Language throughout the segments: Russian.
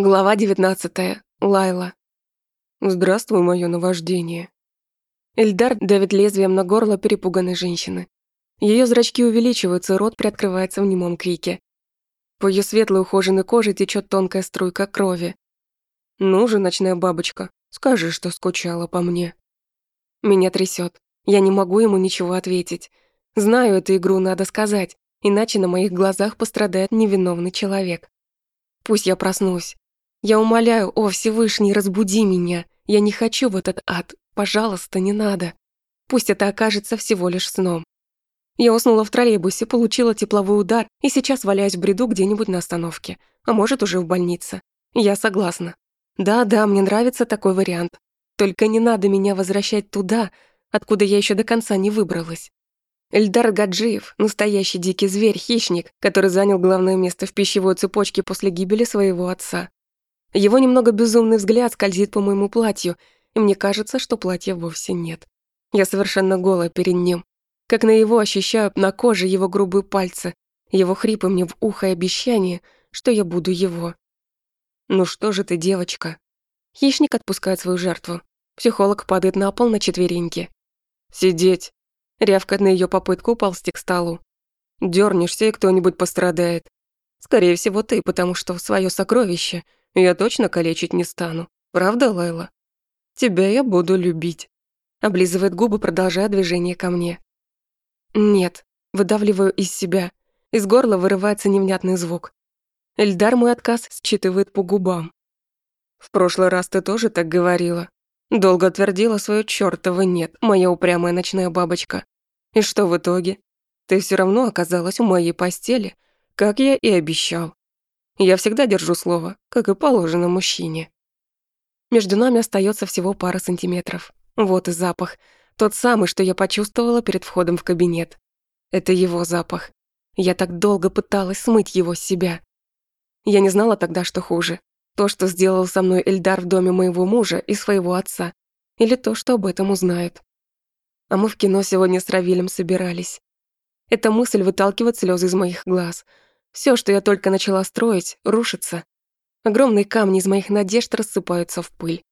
Глава 19. Лайла. Здравствуй, мое наваждение. Эльдар давит лезвием на горло перепуганной женщины. Ее зрачки увеличиваются, рот приоткрывается в немом крике. По ее светлой ухоженной коже течет тонкая струйка крови. Ну же, ночная бабочка, скажи, что скучала по мне. Меня трясет. Я не могу ему ничего ответить. Знаю, эту игру надо сказать, иначе на моих глазах пострадает невиновный человек. Пусть я проснусь, я умоляю, о Всевышний, разбуди меня. Я не хочу в этот ад. Пожалуйста, не надо. Пусть это окажется всего лишь сном. Я уснула в троллейбусе, получила тепловой удар и сейчас валяюсь в бреду где-нибудь на остановке. А может, уже в больнице. Я согласна. Да-да, мне нравится такой вариант. Только не надо меня возвращать туда, откуда я еще до конца не выбралась. Эльдар Гаджиев – настоящий дикий зверь, хищник, который занял главное место в пищевой цепочке после гибели своего отца. Его немного безумный взгляд скользит по моему платью, и мне кажется, что платья вовсе нет. Я совершенно голая перед ним. Как на его ощущаю на коже его грубые пальцы, его хрипы мне в ухо и обещание, что я буду его. «Ну что же ты, девочка?» Хищник отпускает свою жертву. Психолог падает на пол на четвереньки. «Сидеть!» Рявкает на ее попытку уползти к столу. Дёрнешься, и кто-нибудь пострадает. Скорее всего, ты, потому что свое сокровище — я точно калечить не стану. Правда, Лайла? Тебя я буду любить. Облизывает губы, продолжая движение ко мне. Нет, выдавливаю из себя. Из горла вырывается невнятный звук. Эльдар мой отказ считывает по губам. В прошлый раз ты тоже так говорила. Долго твердила свое чёртово нет, моя упрямая ночная бабочка. И что в итоге? Ты все равно оказалась в моей постели, как я и обещал. Я всегда держу слово, как и положено мужчине. Между нами остается всего пара сантиметров. Вот и запах. Тот самый, что я почувствовала перед входом в кабинет. Это его запах. Я так долго пыталась смыть его с себя. Я не знала тогда, что хуже. То, что сделал со мной Эльдар в доме моего мужа и своего отца. Или то, что об этом узнают. А мы в кино сегодня с Равилем собирались. Эта мысль выталкивает слезы из моих глаз — все, что я только начала строить, рушится. Огромные камни из моих надежд рассыпаются в пыль.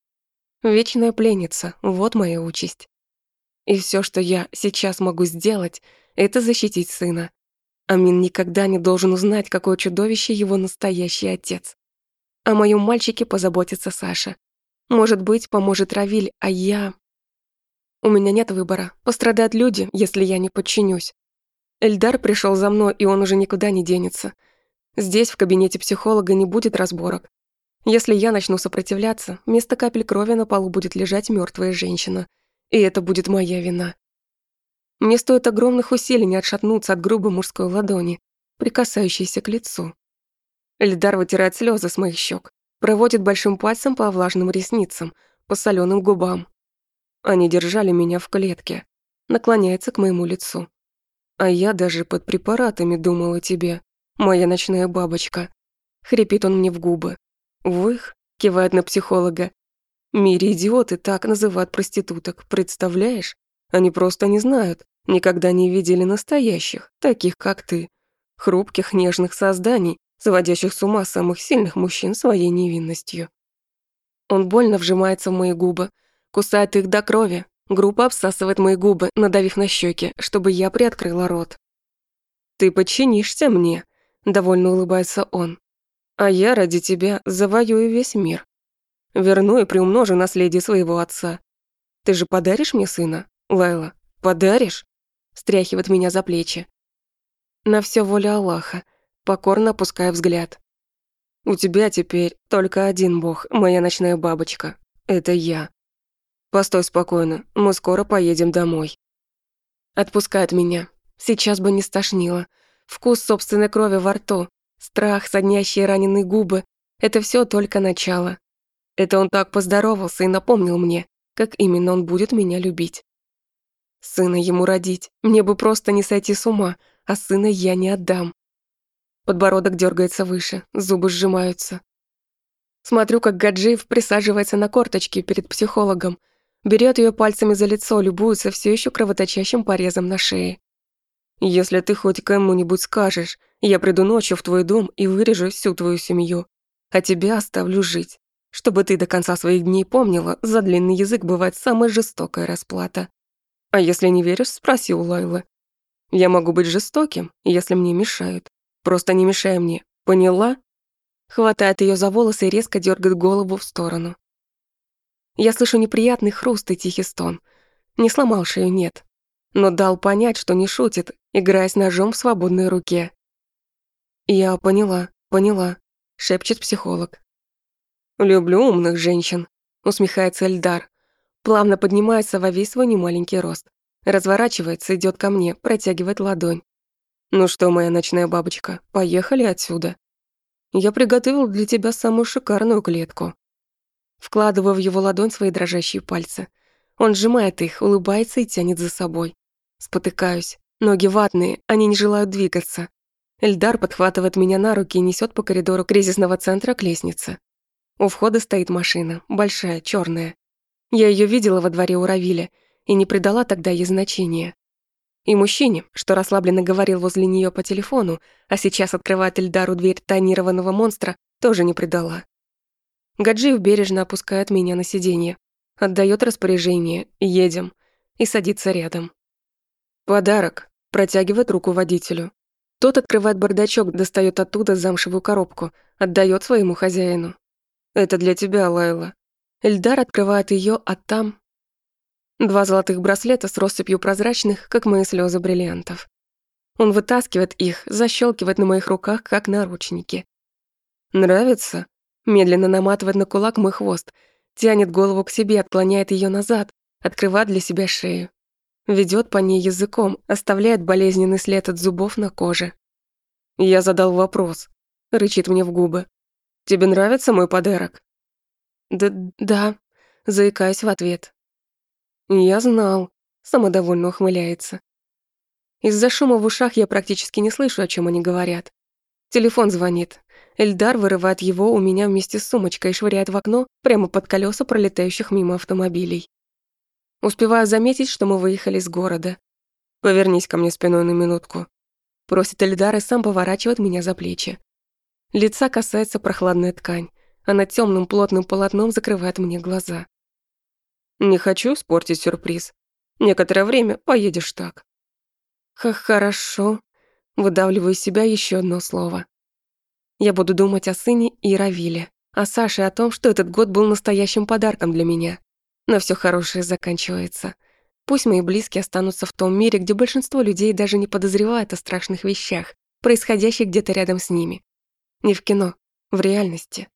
Вечная пленница — вот моя участь. И все, что я сейчас могу сделать, это защитить сына. Амин никогда не должен узнать, какое чудовище его настоящий отец. О моем мальчике позаботится Саша. Может быть, поможет Равиль, а я... У меня нет выбора. Пострадают люди, если я не подчинюсь. Эльдар пришел за мной, и он уже никуда не денется. Здесь, в кабинете психолога, не будет разборок. Если я начну сопротивляться, вместо капель крови на полу будет лежать мертвая женщина. И это будет моя вина. Мне стоит огромных усилий не отшатнуться от грубой мужской ладони, прикасающейся к лицу. Эльдар вытирает слезы с моих щек, проводит большим пальцем по влажным ресницам, по соленым губам. Они держали меня в клетке, наклоняется к моему лицу. А я даже под препаратами думал о тебе, моя ночная бабочка. Хрипит он мне в губы. В их, кивает на психолога. Мире идиоты так называют проституток, представляешь? Они просто не знают, никогда не видели настоящих, таких как ты. Хрупких, нежных созданий, сводящих с ума самых сильных мужчин своей невинностью. Он больно вжимается в мои губы, кусает их до крови, Группа обсасывает мои губы, надавив на щеки, чтобы я приоткрыла рот. «Ты подчинишься мне», — довольно улыбается он. «А я ради тебя завоюю весь мир. Верну и приумножу наследие своего отца. Ты же подаришь мне сына, Лайла? Подаришь?» Стряхивает меня за плечи. На все воля Аллаха, покорно опуская взгляд. «У тебя теперь только один бог, моя ночная бабочка. Это я». Постой спокойно, мы скоро поедем домой. Отпускает меня. Сейчас бы не стошнило. Вкус собственной крови во рту, страх, соднящие раненые губы — это все только начало. Это он так поздоровался и напомнил мне, как именно он будет меня любить. Сына ему родить, мне бы просто не сойти с ума, а сына я не отдам. Подбородок дергается выше, зубы сжимаются. Смотрю, как Гаджиев присаживается на корточки перед психологом, берет ее пальцами за лицо, любуется все еще кровоточащим порезом на шее. «Если ты хоть кому-нибудь скажешь, я приду ночью в твой дом и вырежу всю твою семью. а тебя оставлю жить. Чтобы ты до конца своих дней помнила, за длинный язык бывает самая жестокая расплата. А если не веришь, спроси у Лайлы. Я могу быть жестоким, если мне мешают. Просто не мешай мне, поняла? Хватает ее за волосы и резко дергает голову в сторону. Я слышу неприятный хруст и тихий стон. Не сломал шею, нет. Но дал понять, что не шутит, играя с ножом в свободной руке. «Я поняла, поняла», — шепчет психолог. «Люблю умных женщин», — усмехается Эльдар. Плавно поднимается во весь свой немаленький рост. Разворачивается, идет ко мне, протягивает ладонь. «Ну что, моя ночная бабочка, поехали отсюда. Я приготовил для тебя самую шикарную клетку». Вкладываю в его ладонь свои дрожащие пальцы. Он сжимает их, улыбается и тянет за собой. Спотыкаюсь. Ноги ватные, они не желают двигаться. Эльдар подхватывает меня на руки и несет по коридору кризисного центра к лестнице. У входа стоит машина, большая, черная. Я ее видела во дворе у Равиля и не придала тогда ей значения. И мужчине, что расслабленно говорил возле нее по телефону, а сейчас открывает Эльдару дверь тонированного монстра, тоже не придала. Гаджиев бережно опускает меня на сиденье, отдает распоряжение «едем» и садится рядом. «Подарок», протягивает руку водителю. Тот открывает бардачок, достает оттуда замшевую коробку, отдает своему хозяину. «Это для тебя, Лайла». Эльдар открывает ее, а там Два золотых браслета с россыпью прозрачных, как мои слезы бриллиантов. Он вытаскивает их, защелкивает на моих руках, как наручники. «Нравится?» Медленно наматывает на кулак мой хвост, тянет голову к себе, отклоняет ее назад, открывает для себя шею. Ведет по ней языком, оставляет болезненный след от зубов на коже. Я задал вопрос. Рычит мне в губы. «Тебе нравится мой подарок?» «Да, да», заикаясь в ответ. «Я знал», — самодовольно ухмыляется. Из-за шума в ушах я практически не слышу, о чем они говорят. Телефон звонит. Эльдар вырывает его у меня вместе с сумочкой и швыряет в окно прямо под колеса пролетающих мимо автомобилей. Успеваю заметить, что мы выехали из города. «Повернись ко мне спиной на минутку», — просит Эльдар и сам поворачивает меня за плечи. Лица касается прохладная ткань, а над темным плотным полотном закрывает мне глаза. Не хочу испортить сюрприз. Некоторое время поедешь так. Х хорошо. Выдавливаю из себя еще одно слово. Я буду думать о сыне и Равиле, о Саше, о том, что этот год был настоящим подарком для меня. Но все хорошее заканчивается. Пусть мои близкие останутся в том мире, где большинство людей даже не подозревает о страшных вещах, происходящих где-то рядом с ними. Не в кино, в реальности.